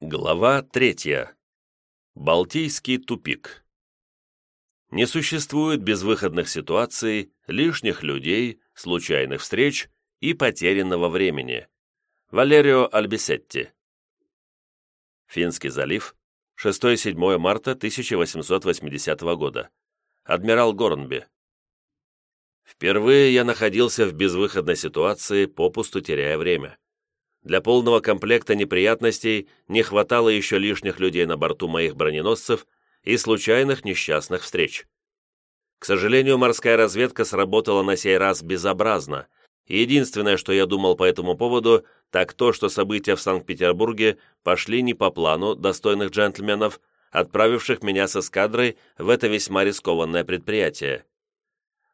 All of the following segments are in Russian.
Глава третья. Балтийский тупик. Не существует безвыходных ситуаций, лишних людей, случайных встреч и потерянного времени. Валерио Альбисетти. Финский залив, 6-7 марта 1880 года. Адмирал Горнби. Впервые я находился в безвыходной ситуации, попусту теряя время. Для полного комплекта неприятностей не хватало еще лишних людей на борту моих броненосцев и случайных несчастных встреч. К сожалению, морская разведка сработала на сей раз безобразно. Единственное, что я думал по этому поводу, так то, что события в Санкт-Петербурге пошли не по плану достойных джентльменов, отправивших меня с эскадрой в это весьма рискованное предприятие.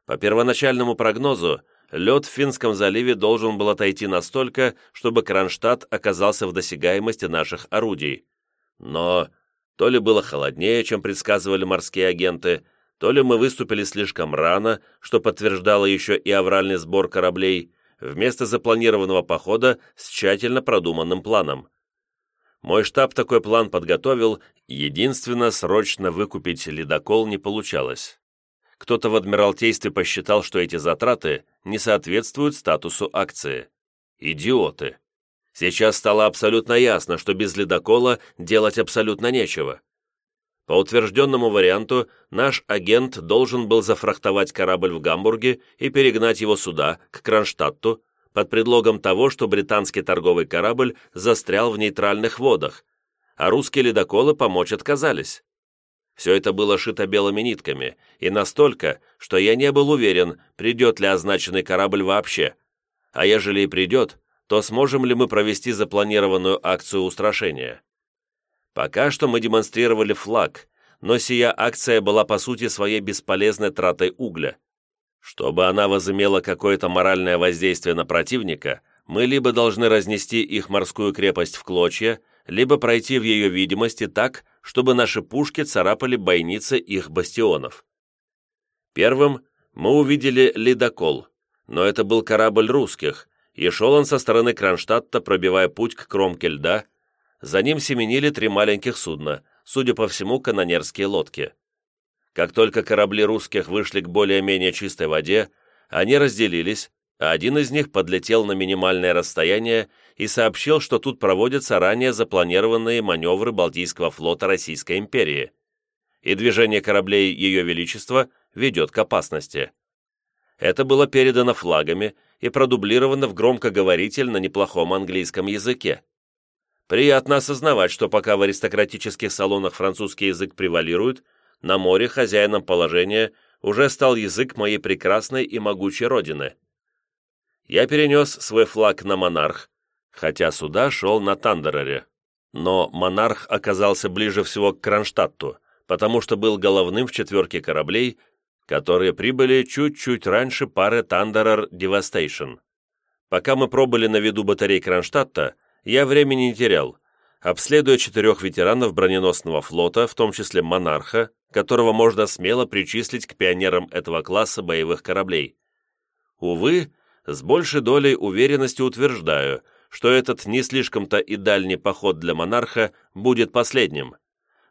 По первоначальному прогнозу, лед в Финском заливе должен был отойти настолько, чтобы Кронштадт оказался в досягаемости наших орудий. Но то ли было холоднее, чем предсказывали морские агенты, то ли мы выступили слишком рано, что подтверждало еще и авральный сбор кораблей, вместо запланированного похода с тщательно продуманным планом. Мой штаб такой план подготовил, единственно срочно выкупить ледокол не получалось. Кто-то в Адмиралтействе посчитал, что эти затраты не соответствуют статусу акции. Идиоты. Сейчас стало абсолютно ясно, что без ледокола делать абсолютно нечего. По утвержденному варианту, наш агент должен был зафрахтовать корабль в Гамбурге и перегнать его сюда, к Кронштадту, под предлогом того, что британский торговый корабль застрял в нейтральных водах, а русские ледоколы помочь отказались. Все это было шито белыми нитками, и настолько, что я не был уверен, придет ли означенный корабль вообще. А ежели и придет, то сможем ли мы провести запланированную акцию устрашения. Пока что мы демонстрировали флаг, но сия акция была по сути своей бесполезной тратой угля. Чтобы она возымела какое-то моральное воздействие на противника, мы либо должны разнести их морскую крепость в клочья, либо пройти в ее видимости так, чтобы наши пушки царапали бойницы их бастионов. Первым мы увидели ледокол, но это был корабль русских, и шел он со стороны Кронштадта, пробивая путь к кромке льда. За ним семенили три маленьких судна, судя по всему, канонерские лодки. Как только корабли русских вышли к более-менее чистой воде, они разделились, один из них подлетел на минимальное расстояние и сообщил, что тут проводятся ранее запланированные маневры Балтийского флота Российской империи, и движение кораблей Ее Величества ведет к опасности. Это было передано флагами и продублировано в громкоговоритель на неплохом английском языке. Приятно осознавать, что пока в аристократических салонах французский язык превалирует, на море хозяином положения уже стал язык моей прекрасной и могучей родины – я перенес свой флаг на «Монарх», хотя сюда шел на Тандерере. Но «Монарх» оказался ближе всего к Кронштадту, потому что был головным в четверке кораблей, которые прибыли чуть-чуть раньше пары Тандерер Девастейшн. Пока мы пробыли на виду батарей Кронштадта, я времени не терял, обследуя четырех ветеранов броненосного флота, в том числе «Монарха», которого можно смело причислить к пионерам этого класса боевых кораблей. Увы, с большей долей уверенности утверждаю, что этот не слишком-то и дальний поход для монарха будет последним.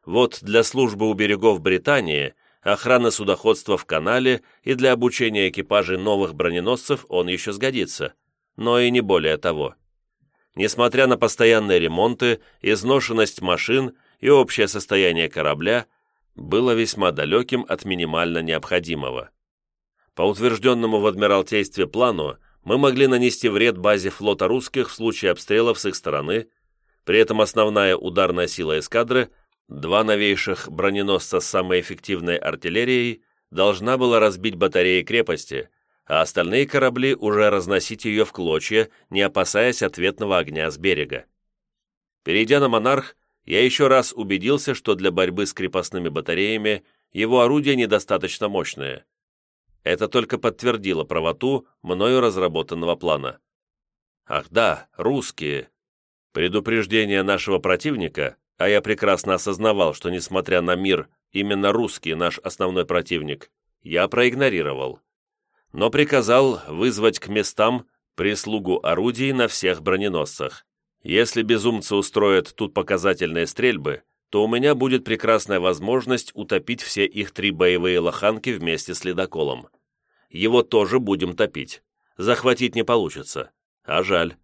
Вот для службы у берегов Британии, охраны судоходства в канале и для обучения экипажей новых броненосцев он еще сгодится, но и не более того. Несмотря на постоянные ремонты, изношенность машин и общее состояние корабля, было весьма далеким от минимально необходимого. По утвержденному в Адмиралтействе плану, мы могли нанести вред базе флота русских в случае обстрелов с их стороны, при этом основная ударная сила эскадры, два новейших броненосца с самой эффективной артиллерией, должна была разбить батареи крепости, а остальные корабли уже разносить ее в клочья, не опасаясь ответного огня с берега. Перейдя на «Монарх», я еще раз убедился, что для борьбы с крепостными батареями его орудия недостаточно мощные. Это только подтвердило правоту мною разработанного плана. Ах да, русские. Предупреждение нашего противника, а я прекрасно осознавал, что, несмотря на мир, именно русский наш основной противник, я проигнорировал. Но приказал вызвать к местам прислугу орудий на всех броненосцах. Если безумцы устроят тут показательные стрельбы, то у меня будет прекрасная возможность утопить все их три боевые лоханки вместе с ледоколом. Его тоже будем топить. Захватить не получится. А жаль.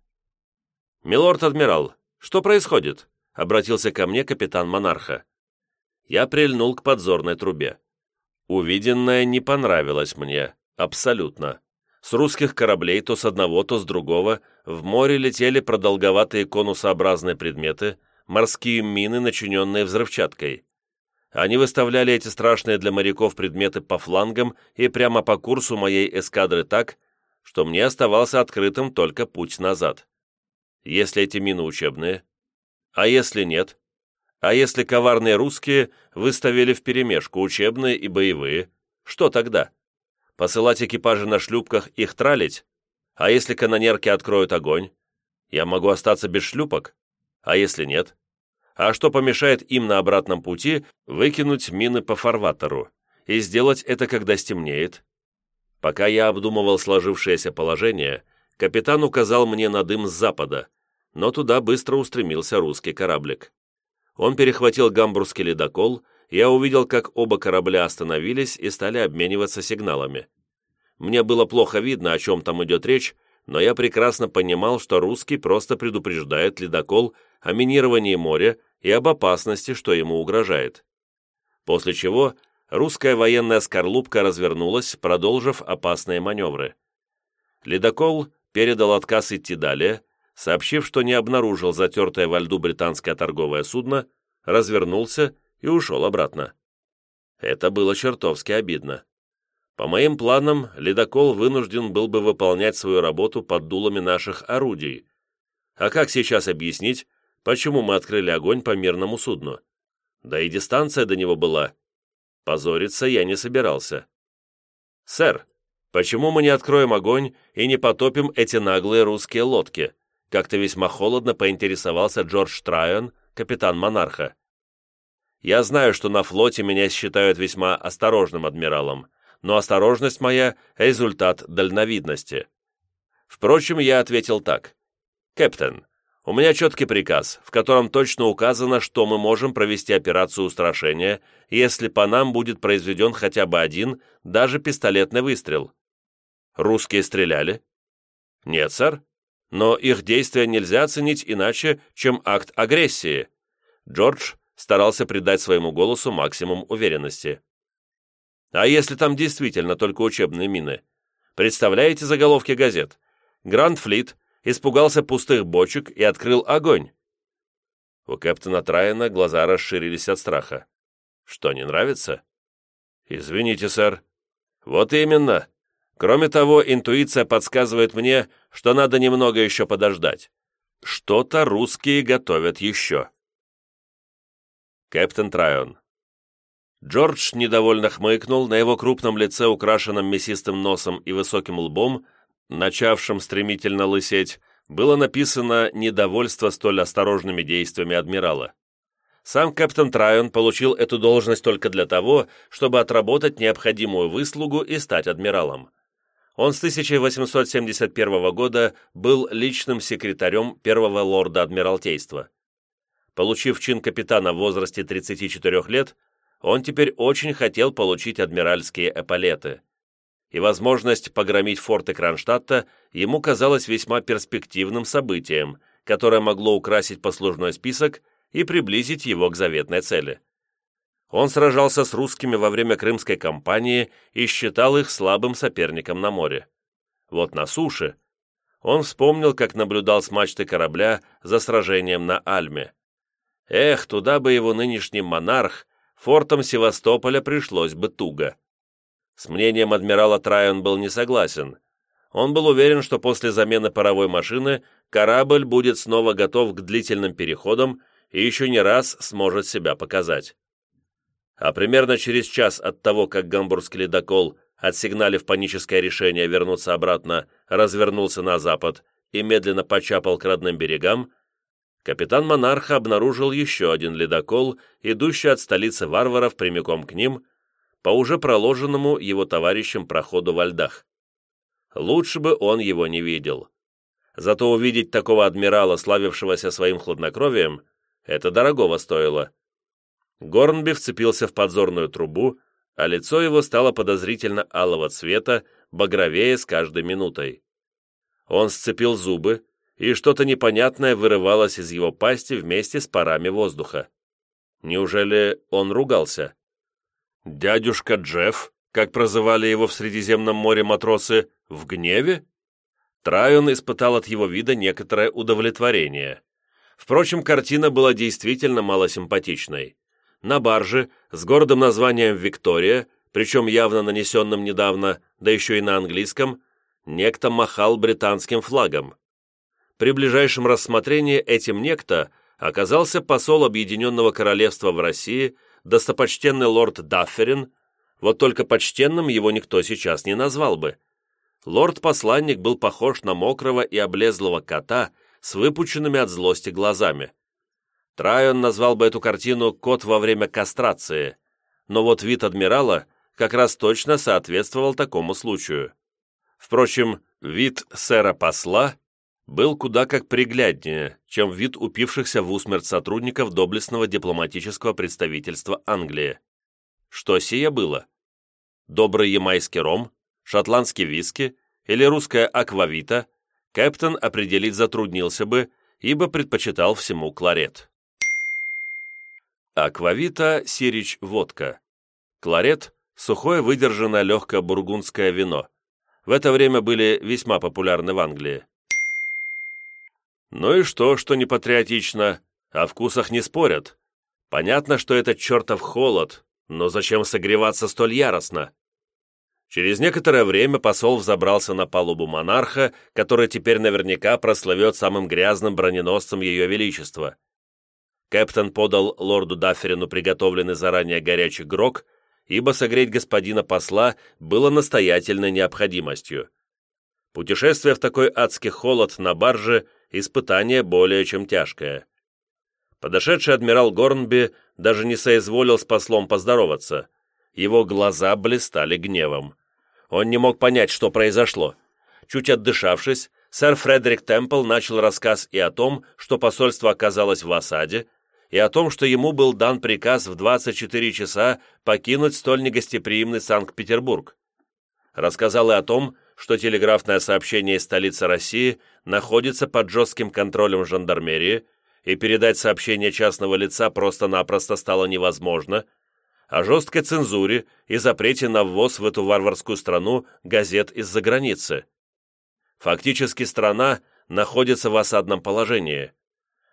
«Милорд-адмирал, что происходит?» — обратился ко мне капитан Монарха. Я прильнул к подзорной трубе. Увиденное не понравилось мне. Абсолютно. С русских кораблей то с одного, то с другого в море летели продолговатые конусообразные предметы, морские мины, начиненные взрывчаткой. Они выставляли эти страшные для моряков предметы по флангам и прямо по курсу моей эскадры так, что мне оставался открытым только путь назад. Если эти мины учебные? А если нет? А если коварные русские выставили вперемешку учебные и боевые? Что тогда? Посылать экипажи на шлюпках их тралить? А если канонерки откроют огонь? Я могу остаться без шлюпок? А если нет? А что помешает им на обратном пути выкинуть мины по фарватеру? И сделать это, когда стемнеет? Пока я обдумывал сложившееся положение, капитан указал мне на дым с запада, но туда быстро устремился русский кораблик. Он перехватил гамбургский ледокол я увидел, как оба корабля остановились и стали обмениваться сигналами. Мне было плохо видно, о чем там идет речь, но я прекрасно понимал, что русский просто предупреждает ледокол о минировании моря и об опасности, что ему угрожает. После чего русская военная скорлупка развернулась, продолжив опасные маневры. Ледокол передал отказ идти далее, сообщив, что не обнаружил затертое во льду британское торговое судно, развернулся и ушел обратно. Это было чертовски обидно. По моим планам, ледокол вынужден был бы выполнять свою работу под дулами наших орудий. А как сейчас объяснить, почему мы открыли огонь по мирному судну? Да и дистанция до него была. Позориться я не собирался. «Сэр, почему мы не откроем огонь и не потопим эти наглые русские лодки?» Как-то весьма холодно поинтересовался Джордж Трайон, капитан «Монарха». Я знаю, что на флоте меня считают весьма осторожным адмиралом, но осторожность моя – результат дальновидности. Впрочем, я ответил так. «Кэптен, у меня четкий приказ, в котором точно указано, что мы можем провести операцию устрашения, если по нам будет произведен хотя бы один, даже пистолетный выстрел». «Русские стреляли?» «Нет, сэр. Но их действия нельзя оценить иначе, чем акт агрессии». Джордж старался придать своему голосу максимум уверенности. А если там действительно только учебные мины? Представляете заголовки газет? Гранд Флит испугался пустых бочек и открыл огонь. У капитана Трайана глаза расширились от страха. Что, не нравится? Извините, сэр. Вот именно. Кроме того, интуиция подсказывает мне, что надо немного еще подождать. Что-то русские готовят еще. Кэптен Трайон. Джордж недовольно хмыкнул, на его крупном лице, украшенном мясистым носом и высоким лбом, начавшим стремительно лысеть, было написано недовольство столь осторожными действиями адмирала. Сам капитан Трайон получил эту должность только для того, чтобы отработать необходимую выслугу и стать адмиралом. Он с 1871 года был личным секретарем первого лорда Адмиралтейства. Получив чин капитана в возрасте 34 лет, он теперь очень хотел получить адмиральские эполеты. И возможность погромить форты Кронштадта ему казалась весьма перспективным событием, которое могло украсить послужной список и приблизить его к заветной цели. Он сражался с русскими во время Крымской кампании и считал их слабым соперником на море. Вот на суше он вспомнил, как наблюдал с мачты корабля за сражением на Альме. Эх, туда бы его нынешний монарх, фортом Севастополя пришлось бы туго. С мнением адмирала Трайон был не согласен. Он был уверен, что после замены паровой машины корабль будет снова готов к длительным переходам и еще не раз сможет себя показать. А примерно через час от того, как гамбургский ледокол, отсигналив паническое решение вернуться обратно, развернулся на запад и медленно почапал к родным берегам, капитан Монарха обнаружил еще один ледокол, идущий от столицы варваров прямиком к ним, по уже проложенному его товарищам проходу во льдах. Лучше бы он его не видел. Зато увидеть такого адмирала, славившегося своим хладнокровием, это дорогого стоило. Горнби вцепился в подзорную трубу, а лицо его стало подозрительно алого цвета, багровее с каждой минутой. Он сцепил зубы, и что-то непонятное вырывалось из его пасти вместе с парами воздуха. Неужели он ругался? «Дядюшка Джефф», как прозывали его в Средиземном море матросы, в гневе? Трайон испытал от его вида некоторое удовлетворение. Впрочем, картина была действительно малосимпатичной. На барже с городом названием «Виктория», причем явно нанесенным недавно, да еще и на английском, некто махал британским флагом. При ближайшем рассмотрении этим некто оказался посол Объединенного Королевства в России, достопочтенный лорд Дафферин, вот только почтенным его никто сейчас не назвал бы. Лорд-посланник был похож на мокрого и облезлого кота с выпученными от злости глазами. Трайон назвал бы эту картину «Кот во время кастрации», но вот вид адмирала как раз точно соответствовал такому случаю. Впрочем, вид сэра-посла был куда как пригляднее, чем вид упившихся в усмерть сотрудников доблестного дипломатического представительства Англии. Что сие было? Добрый ямайский ром, шотландский виски или русская аквавита, Кэптон определить затруднился бы, ибо предпочитал всему кларет. Аквавита – сирич водка. Кларет – сухое выдержанное легкое бургундское вино. В это время были весьма популярны в Англии. Ну и что, что не патриотично? О вкусах не спорят. Понятно, что это чертов холод, но зачем согреваться столь яростно? Через некоторое время посол взобрался на палубу монарха, который теперь наверняка прославет самым грязным броненосцем Ее Величества. Кэптон подал лорду Дафферину приготовленный заранее горячий грок, ибо согреть господина посла было настоятельной необходимостью. Путешествие в такой адский холод на барже – испытание более чем тяжкое. Подошедший адмирал Горнби даже не соизволил с послом поздороваться. Его глаза блистали гневом. Он не мог понять, что произошло. Чуть отдышавшись, сэр Фредерик Темпл начал рассказ и о том, что посольство оказалось в осаде, и о том, что ему был дан приказ в 24 часа покинуть столь негостеприимный Санкт-Петербург. Рассказал и о том, что телеграфное сообщение из столицы России находится под жестким контролем жандармерии, и передать сообщение частного лица просто-напросто стало невозможно – о жесткой цензуре и запрете на ввоз в эту варварскую страну газет из-за границы. Фактически страна находится в осадном положении.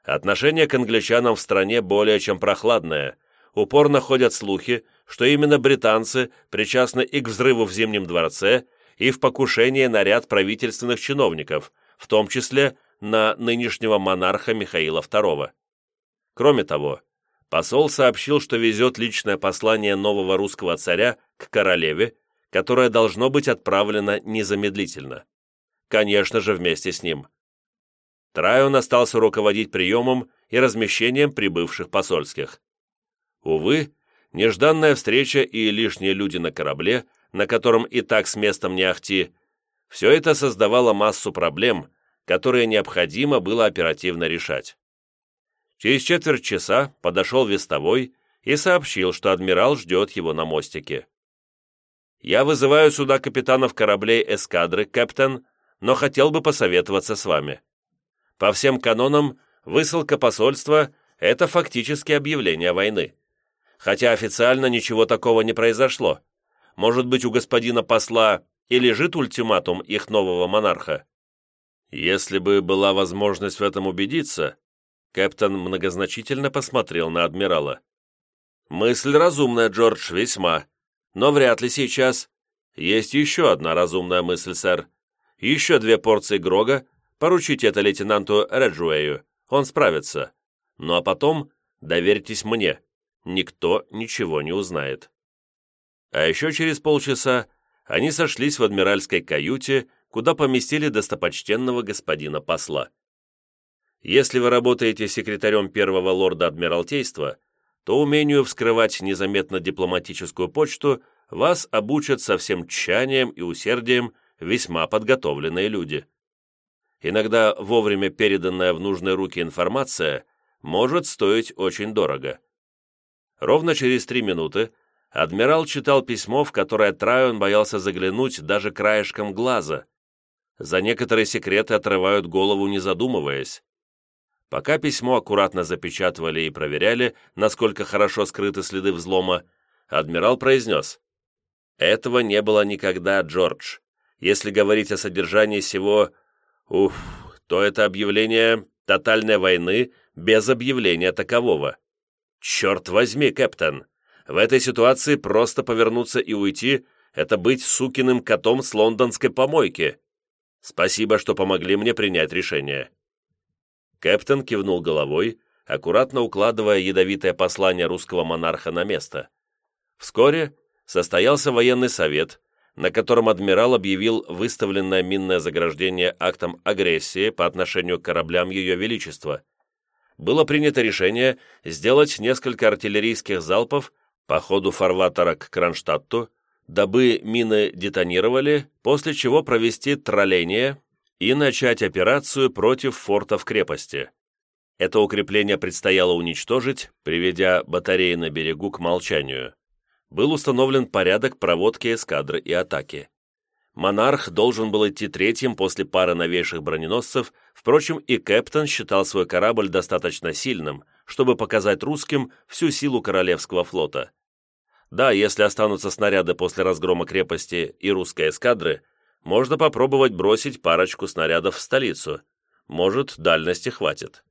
Отношение к англичанам в стране более чем прохладное. Упорно ходят слухи, что именно британцы причастны и к взрыву в Зимнем дворце, и в покушении на ряд правительственных чиновников, в том числе на нынешнего монарха Михаила II. Кроме того, посол сообщил, что везет личное послание нового русского царя к королеве, которое должно быть отправлено незамедлительно. Конечно же, вместе с ним. Трайон остался руководить приемом и размещением прибывших посольских. Увы, нежданная встреча и лишние люди на корабле, на котором и так с местом не ахти, все это создавало массу проблем, которые необходимо было оперативно решать. Через четверть часа подошел вестовой и сообщил, что адмирал ждет его на мостике. «Я вызываю сюда капитанов кораблей эскадры, капитан, но хотел бы посоветоваться с вами. По всем канонам, высылка посольства – это фактически объявление войны. Хотя официально ничего такого не произошло. Может быть, у господина посла и лежит ультиматум их нового монарха? Если бы была возможность в этом убедиться, Кэптон многозначительно посмотрел на адмирала. «Мысль разумная, Джордж, весьма. Но вряд ли сейчас. Есть еще одна разумная мысль, сэр. Еще две порции Грога. Поручите это лейтенанту Реджуэю. Он справится. Ну а потом доверьтесь мне. Никто ничего не узнает». А еще через полчаса они сошлись в адмиральской каюте, куда поместили достопочтенного господина посла. Если вы работаете секретарем первого лорда Адмиралтейства, то умению вскрывать незаметно дипломатическую почту вас обучат со всем тщанием и усердием весьма подготовленные люди. иногда вовремя переданная в нужные руки информация, может стоить очень дорого. Ровно через три минуты адмирал читал письмо, в которое Трайон боялся заглянуть даже краешком глаза. За некоторые секреты отрывают голову, не задумываясь. Пока письмо аккуратно запечатывали и проверяли, насколько хорошо скрыты следы взлома, адмирал произнес. «Этого не было никогда, Джордж. Если говорить о содержании всего, уф, то это объявление тотальной войны без объявления такового. Черт возьми, капитан, в этой ситуации просто повернуться и уйти — это быть сукиным котом с лондонской помойки. Спасибо, что помогли мне принять решение». Кэптен кивнул головой, аккуратно укладывая ядовитое послание русского монарха на место. Вскоре состоялся военный совет, на котором адмирал объявил выставленное минное заграждение актом агрессии по отношению к кораблям Ее Величества. Было принято решение сделать несколько артиллерийских залпов по ходу фарватера к Кронштадту, дабы мины детонировали, после чего провести тролление и начать операцию против фортов крепости. Это укрепление предстояло уничтожить, приведя батареи на берегу к молчанию. Был установлен порядок проводки эскадры и атаки. «Монарх» должен был идти третьим после пары новейших броненосцев, впрочем, и Кэптон считал свой корабль достаточно сильным, чтобы показать русским всю силу Королевского флота. Да, если останутся снаряды после разгрома крепости и русской эскадры, можно попробовать бросить парочку снарядов в столицу. Может, дальности хватит.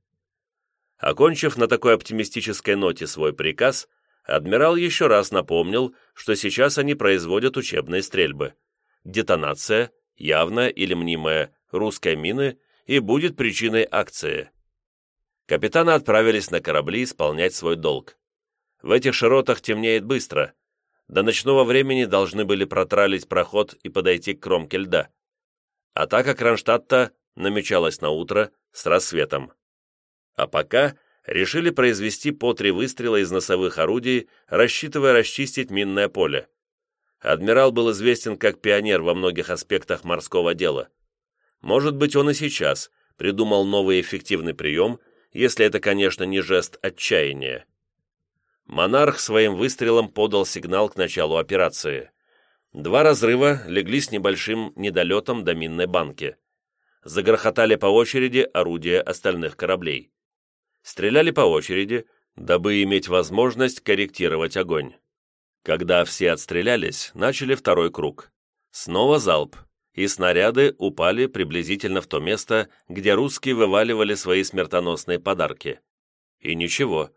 Окончив на такой оптимистической ноте свой приказ, адмирал еще раз напомнил, что сейчас они производят учебные стрельбы. Детонация, явная или мнимая, русской мины и будет причиной акции. Капитаны отправились на корабли исполнять свой долг. В этих широтах темнеет быстро. До ночного времени должны были протралить проход и подойти к кромке льда. Атака Кронштадта намечалась на утро с рассветом. А пока решили произвести по три выстрела из носовых орудий, рассчитывая расчистить минное поле. Адмирал был известен как пионер во многих аспектах морского дела. Может быть, он и сейчас придумал новый эффективный прием, если это, конечно, не жест отчаяния. Монарх своим выстрелом подал сигнал к началу операции. Два разрыва легли с небольшим недолетом до минной банки. Загрохотали по очереди орудия остальных кораблей. Стреляли по очереди, дабы иметь возможность корректировать огонь. Когда все отстрелялись, начали второй круг. Снова залп, и снаряды упали приблизительно в то место, где русские вываливали свои смертоносные подарки. И ничего,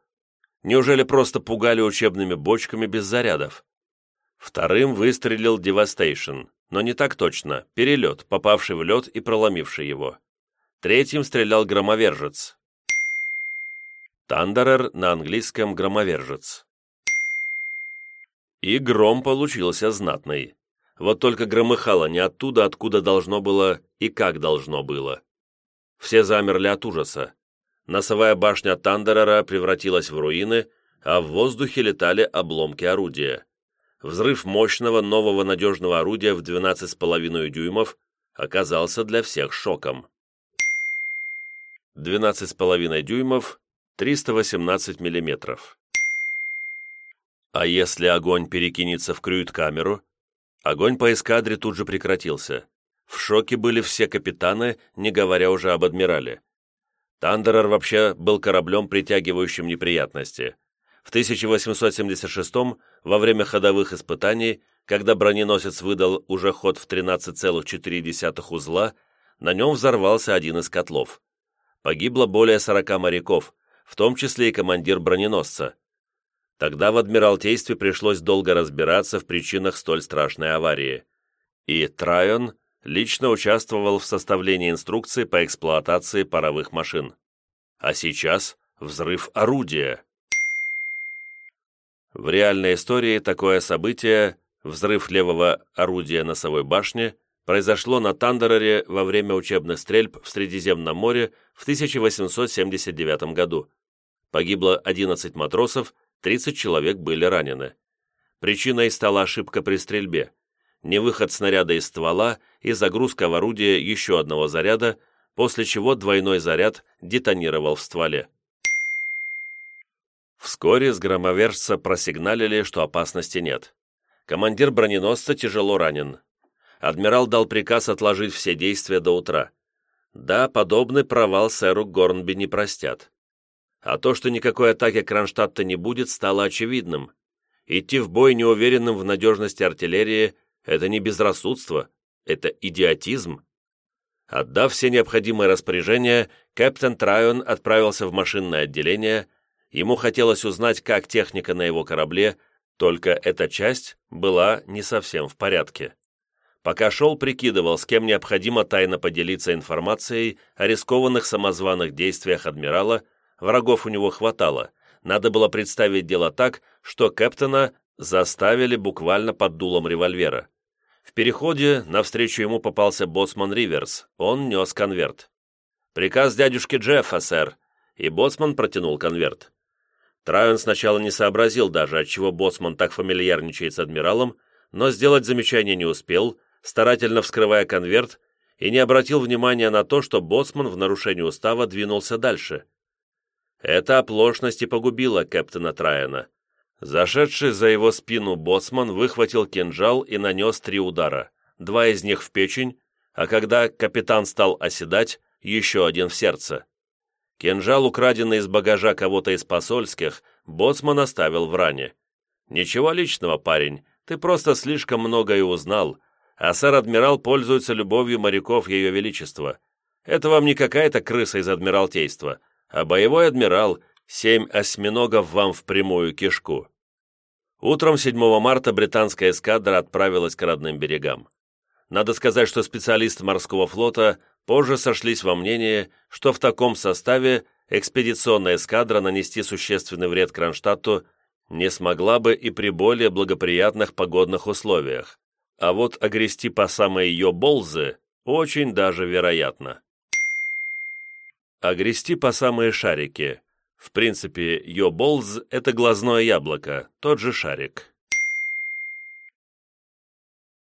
Неужели просто пугали учебными бочками без зарядов? Вторым выстрелил Девастейшн, но не так точно, перелет, попавший в лед и проломивший его. Третьим стрелял громовержец. Тандерер на английском громовержец. И гром получился знатный. Вот только громыхало не оттуда, откуда должно было и как должно было. Все замерли от ужаса. Носовая башня Тандерера превратилась в руины, а в воздухе летали обломки орудия. Взрыв мощного нового надежного орудия в 12,5 дюймов оказался для всех шоком. 12,5 дюймов, 318 миллиметров. А если огонь перекинется в крюит-камеру? Огонь по эскадре тут же прекратился. В шоке были все капитаны, не говоря уже об адмирале. Тандерер вообще был кораблем, притягивающим неприятности. В 1876 во время ходовых испытаний, когда броненосец выдал уже ход в 13,4 узла, на нем взорвался один из котлов. Погибло более 40 моряков, в том числе и командир броненосца. Тогда в Адмиралтействе пришлось долго разбираться в причинах столь страшной аварии. И Трайон лично участвовал в составлении инструкции по эксплуатации паровых машин. А сейчас взрыв орудия. В реальной истории такое событие, взрыв левого орудия носовой башни, произошло на Тандерере во время учебных стрельб в Средиземном море в 1879 году. Погибло 11 матросов, 30 человек были ранены. Причиной стала ошибка при стрельбе невыход снаряда из ствола и загрузка в орудие еще одного заряда, после чего двойной заряд детонировал в стволе. Вскоре с громовержца просигналили, что опасности нет. Командир броненосца тяжело ранен. Адмирал дал приказ отложить все действия до утра. Да, подобный провал сэру Горнби не простят. А то, что никакой атаки Кронштадта не будет, стало очевидным. Идти в бой неуверенным в надежности артиллерии – это не безрассудство, это идиотизм. Отдав все необходимые распоряжения, капитан Трайон отправился в машинное отделение – Ему хотелось узнать, как техника на его корабле, только эта часть была не совсем в порядке. Пока шел, прикидывал, с кем необходимо тайно поделиться информацией о рискованных самозваных действиях адмирала, врагов у него хватало, надо было представить дело так, что Кэптона заставили буквально под дулом револьвера. В переходе навстречу ему попался боцман Риверс, он нес конверт. «Приказ дядюшки Джеффа, сэр», и боцман протянул конверт. Трайон сначала не сообразил даже, отчего боцман так фамильярничает с адмиралом, но сделать замечание не успел, старательно вскрывая конверт, и не обратил внимания на то, что боцман в нарушении устава двинулся дальше. Эта оплошность и погубила капитана Трайана. Зашедший за его спину боцман выхватил кинжал и нанес три удара, два из них в печень, а когда капитан стал оседать, еще один в сердце. Кинжал, украденный из багажа кого-то из посольских, боцман оставил в ране. «Ничего личного, парень, ты просто слишком многое узнал, а сэр-адмирал пользуется любовью моряков Ее Величества. Это вам не какая-то крыса из Адмиралтейства, а боевой адмирал, семь осьминогов вам в прямую кишку». Утром 7 марта британская эскадра отправилась к родным берегам. Надо сказать, что специалисты морского флота позже сошлись во мнении, что в таком составе экспедиционная эскадра нанести существенный вред Кронштадту не смогла бы и при более благоприятных погодных условиях, а вот огрести по самой ее болзы очень даже вероятно. Огрести по самые шарики. В принципе, ее болз – это глазное яблоко, тот же шарик.